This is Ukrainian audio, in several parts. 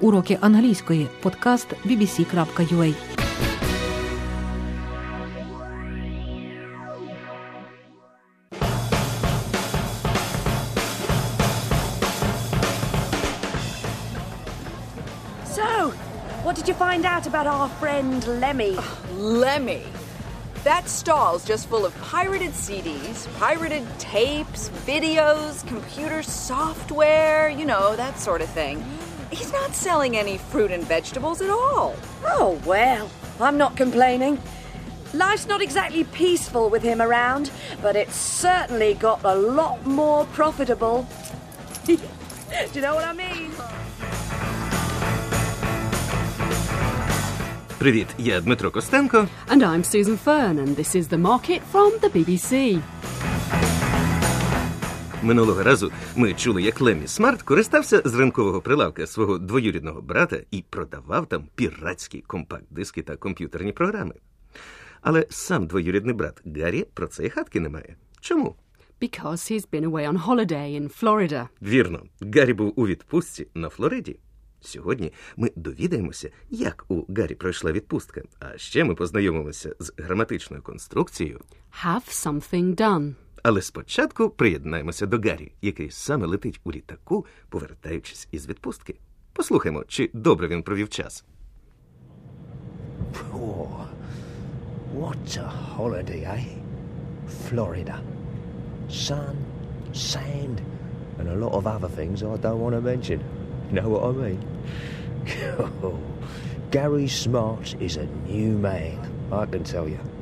Уроки англійської. Подкаст bbc.ua So, what did you find out about our friend Lemmy? Lemmy. That stall's just full of pirated CDs, pirated tapes, videos, computer software, you know, that sort of thing. He's not selling any fruit and vegetables at all. Oh, well, I'm not complaining. Life's not exactly peaceful with him around, but it's certainly got a lot more profitable. Do you know what I mean? Привіт, я Дмитро Костенко. And I'm Susan Fern, and this is The Market from the BBC. Минулого разу ми чули, як Леммі Смарт користався з ринкового прилавка свого двоюрідного брата і продавав там піратські компакт-диски та комп'ютерні програми. Але сам двоюрідний брат Гаррі про це і хатки не має. Чому? Because he's been away on holiday in Florida. Вірно, Гаррі був у відпустці на Флориді. Сьогодні ми довідаємося, як у Гаррі пройшла відпустка, а ще ми познайомимося з граматичною конструкцією. Have something done. Але спочатку приєднаємося до Гаррі, який саме летить у літаку, повертаючись із відпустки. Послухаймо, чи добре він провів час. Oh, what a holiday, eh? Florida. Sun, sand, and a lot of other things I don't want to mention. Know what I mean? Gary Smart is a new man, I can tell you.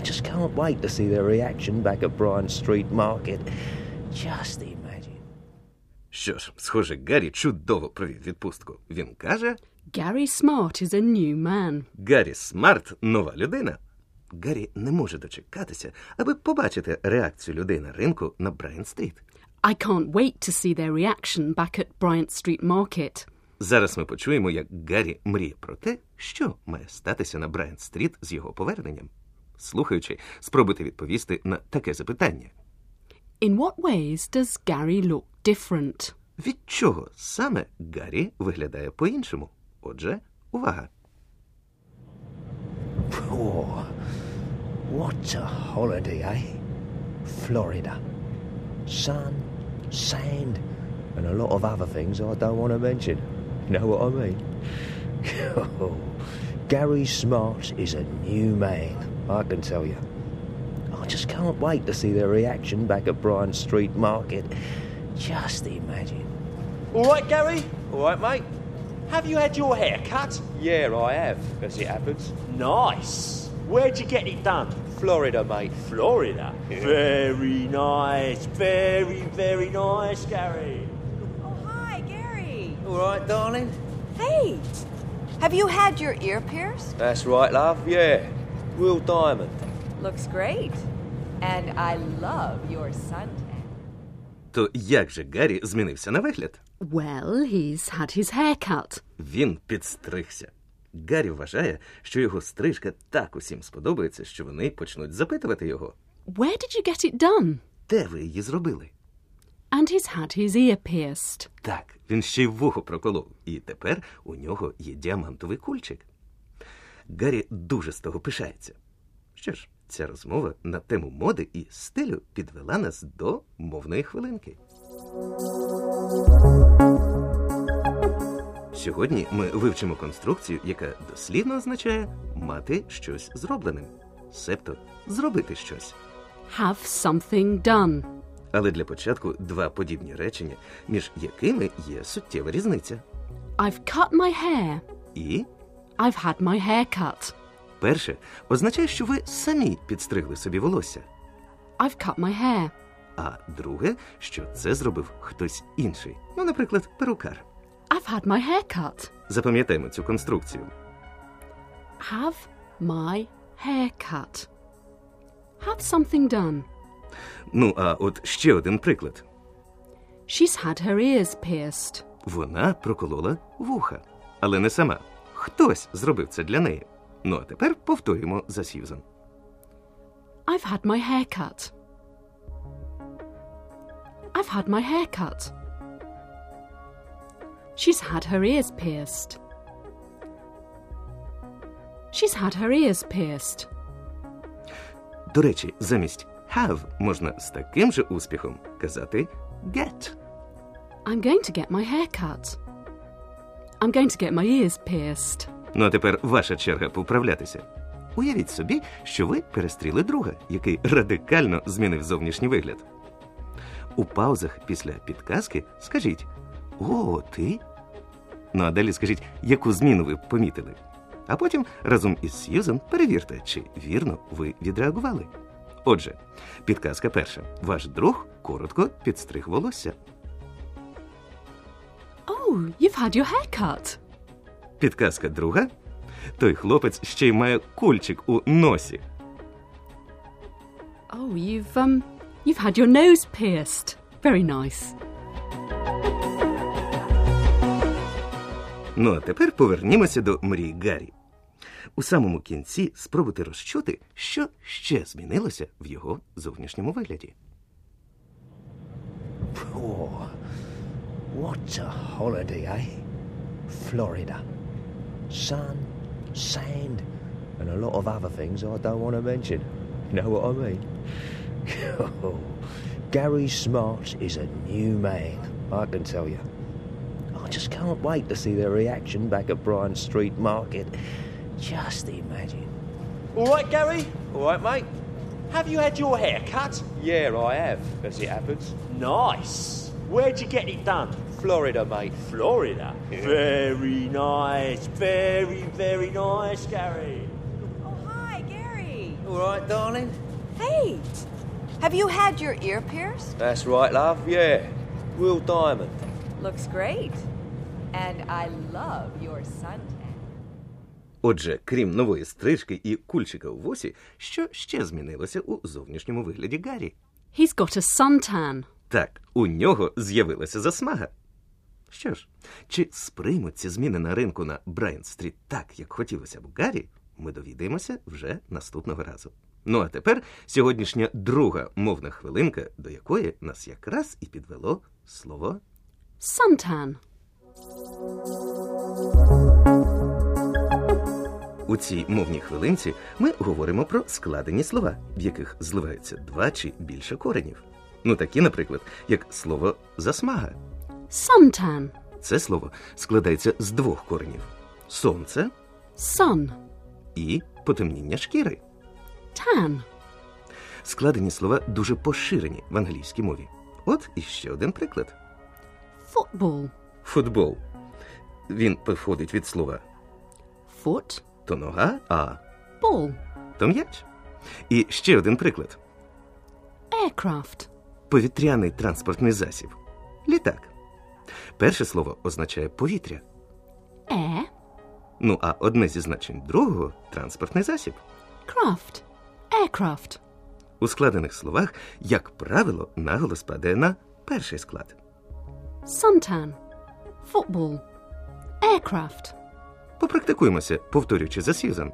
I just can't wait to see their reaction back at Bryan Street Market. Just imagine. Що ж, схоже, Гаррі чудово провів відпустку. Він каже: Gary Smart is a new man. Гаррі Смарт нова людина. Гаррі не може дочекатися, аби побачити реакцію людей на ринку на Брайан-стріт. I can't wait to see their reaction back at Bryant Street Market. Зараз ми почуємо, як Гаррі мріє про те, що має статися на Брайан-стріт з його поверненням. Слухаючи, спробуйте відповісти на таке запитання: In what ways does Gary look different? від чого саме Гаррі виглядає по-іншому? Отже, увага! Oh, what a holiday, eh? Florida. Sun, sand, and a lot of other things I don't want to mention. Know what I mean? Oh, Gary Smart is a new man, I can tell you. I just can't wait to see their reaction back at Bryan Street Market. Just imagine. All right, Gary? All right, mate. Have you had your hair cut? Yeah, I have, as it happens. Nice. Where'd you get it done? Florida, mate. Florida. Very nice. Very, very nice, Gary. Oh, hi, Gary. All right, darling? Hey, have you had your ear pierced? That's right, love, yeah. Real diamond. Looks great. And I love your suntan. То як же Гаррі змінився на вигляд? Well, he's had his hair cut. Він підстригся. Гаррі вважає, що його стрижка так усім сподобається, що вони почнуть запитувати його, Where did you get it done? де ви її зробили. And he's had his ear pierced. Так, він ще й вухо проколов, і тепер у нього є діамантовий кульчик. Гаррі дуже з того пишається. Що ж, ця розмова на тему моди і стилю підвела нас до мовної хвилинки. Сьогодні ми вивчимо конструкцію, яка дослідно означає мати щось зробленим, себто зробити щось. Have something done. Але для початку два подібні речення, між якими є суттєва різниця. I've cut my hair. І I've had my hair cut. перше означає, що ви самі підстригли собі волосся, I've cut my hair. а друге, що це зробив хтось інший. Ну, наприклад, перукар. I've had my hair cut. Запам'ятаємо цю конструкцію. Have my hair cut. Have something done. Ну, а от ще один приклад. She's had her ears pierced. Вона проколола вуха, але не сама. Хтось зробив це для неї. Ну а тепер повторюємо за Сьюзан. I've had my hair cut. I've had my hair cut. She's had her ears pierced. She's had her ears pierced. До речі, замість have можна з таким же успіхом казати get. I'm going to get my hair cut. I'm going to get my ears pierced. Ну а тепер ваша черга поправлятися. Уявіть собі, що ви перестріли друга, який радикально змінив зовнішній вигляд. У паузах після підказки скажіть О, ти? Ну а далі скажіть, яку зміну ви помітили. А потім разом із Сьюзен перевірте, чи вірно ви відреагували. Отже, підказка перша. Ваш друг коротко підстриг волосся. Oh, you've had your hair cut. Підказка друга. Той хлопець ще й має кульчик у носі. Oh, you've um you've had your nose pierced. Very nice. Ну а тепер повернімося до мрії Гаррі. У самому кінці спробуйте розчути, що ще змінилося в його зовнішньому вигляді. Oh, what a holiday, eh? Florida. Sun, sand, and a lot of other things I don't want to mention. You know what I mean? Gary Smart is a new man, I can tell you. I just can't wait to see their reaction back at Bryan Street Market. Just imagine. All right, Gary? All right, mate. Have you had your hair cut? Yeah, I have, as it happens. Nice. Where'd you get it done? Florida, mate. Florida. Very nice. Very, very nice, Gary. Oh, hi, Gary. All right, darling? Hey, have you had your ear pierced? That's right, love, yeah. Will Diamond. Looks great. And I love your suntan. Отже, крім нової стрижки і кульчика у вусі, що ще змінилося у зовнішньому вигляді Гаррі? He's got a suntan. Так, у нього з'явилася засмага. Що ж, чи сприймуть ці зміни на ринку на Брайан-стріт так, як хотілося б Гаррі, ми довідаємося вже наступного разу. Ну а тепер сьогоднішня друга мовна хвилинка, до якої нас якраз і підвело слово Suntan. У цій мовній хвилинці ми говоримо про складені слова, в яких зливаються два чи більше коренів. Ну такі, наприклад, як слово засмага. Suntan. Це слово складається з двох коренів: сонце Sun. і потемніння шкіри. Tan. Складені слова дуже поширені в англійській мові. От іще один приклад: Football. футбол. Він походить від слова Foot. то нога, а Ball. то м'яч. І ще один приклад: Aircraft. Повітряний транспортний засіб. Літак. Перше слово означає повітря. Air. Ну а одне зі значень другого транспортний засіб. Craft. Aircraft. У складених словах, як правило, наголос падає на перший склад. Suntan. Football. Aircraft. Попрактикуємося, повторюючи за Сьюзан.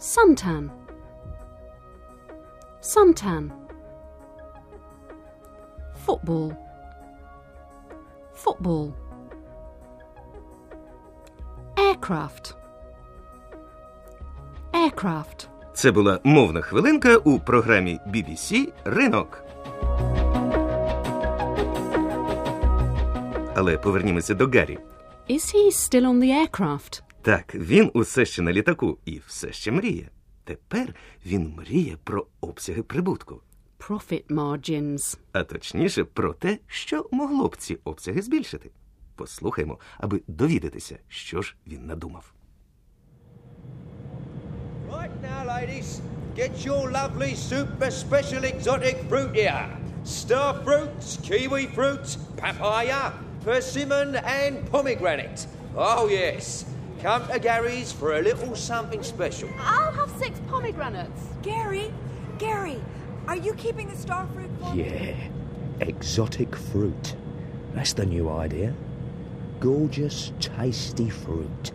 Suntan. Suntan. Football. Football. Aircraft. Aircraft. Це була мовна хвилинка у програмі BBC Ринок. Але повернімося до Гаррі. Is he still on the aircraft? Так, він усе ще на літаку і все ще мріє. Тепер він мріє про обсяги прибутку, Profit margins. а точніше про те, що могло б ці обсяги збільшити. Послухаймо, аби довідатися, що ж він надумав. Right now, ladies, get your lovely super special exotic fruit here. Star fruits, kiwi fruits, papaya, persimmon, and pomegranate. Oh, yes. Come to Gary's for a little something special. I'll have six pomegranates. Gary, Gary, are you keeping the star fruit for? Yeah, exotic fruit. That's the new idea. Gorgeous, tasty fruit.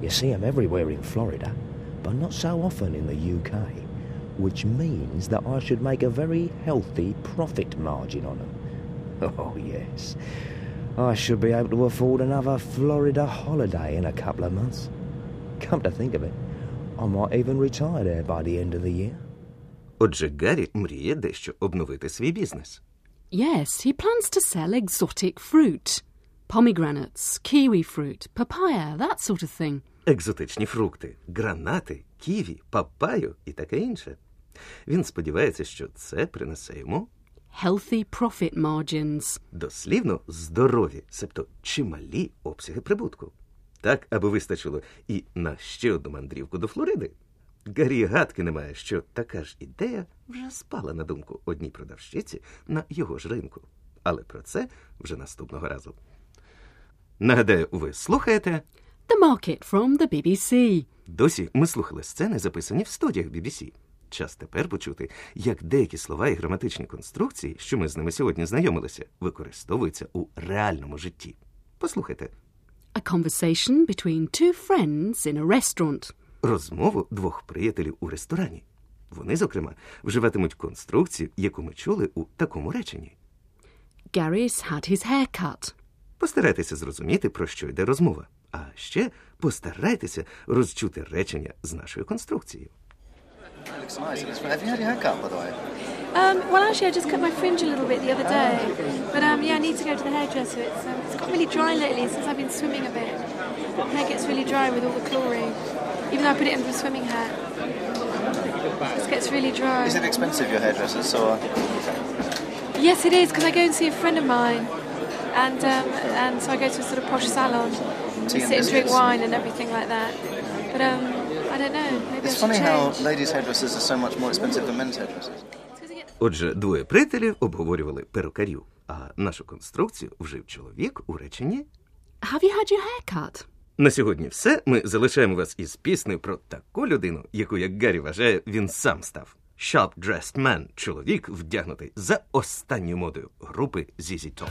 You see them everywhere in Florida, but not so often in the UK, which means that I should make a very healthy profit margin on them. Oh, yes. I should be able to afford another Florida holiday in a couple of months. Come to think of it, I might even retire there by the end of the year. Отже, Гаррі мріє дещо обновити свій бізнес. Yes, he plans to sell exotic fruit. Pomegranates, kiwi fruit, papaya, that sort of thing. екзотичні фрукти, гранати, ківі, папаю і таке інше. Він сподівається, що це принесе йому Healthy profit margins. дослівно здорові, себто чималі обсяги прибутку. Так, аби вистачило і на ще одну мандрівку до Флориди. Гаррі гадки немає, що така ж ідея вже спала на думку одній продавщиці на його ж ринку. Але про це вже наступного разу. Нагадаю, ви слухаєте The market from the BBC. Досі ми слухали сцени, записані в студіях BBC. Час тепер почути, як деякі слова і граматичні конструкції, що ми з ними сьогодні знайомилися, використовуються у реальному житті. Послухайте A conversation between two friends in a restaurant. Розмову двох приятелів у ресторані. Вони, зокрема, вживатимуть конструкцію, яку ми чули у такому реченні. Gary's had his hair cut. Постарайтеся зрозуміти, про що йде розмова. А ще постарайтеся розчути речення з нашою конструкцією. Um, well, actually, I just cut my fringe a little bit the other day. But um, yeah, I need to go to the hairdresser. It's, um, it's got really dry lately since I've been swimming a bit. My hair gets really dry with all the chlorine. Even though I put it into a swimming hat. It just gets really dry. Is it expensive, your hairdressers, or Yes, it is, because I go and see a friend of mine. And, um, and so I go to a sort of posh salon. Tea and sit and drink wine and everything like that. But um, I don't know. Maybe It's I should funny how change. ladies' hairdressers are so much more expensive than men's hairdressers. Отже, двоє приятелів обговорювали перукарів, а нашу конструкцію вжив чоловік у реченні. Have you had your hair cut? На сьогодні все. Ми залишаємо вас із піснею про таку людину, яку, як Гаррі вважає, він сам став. Sharp Dressed Man – чоловік, вдягнутий за останню модою групи ZZ Top.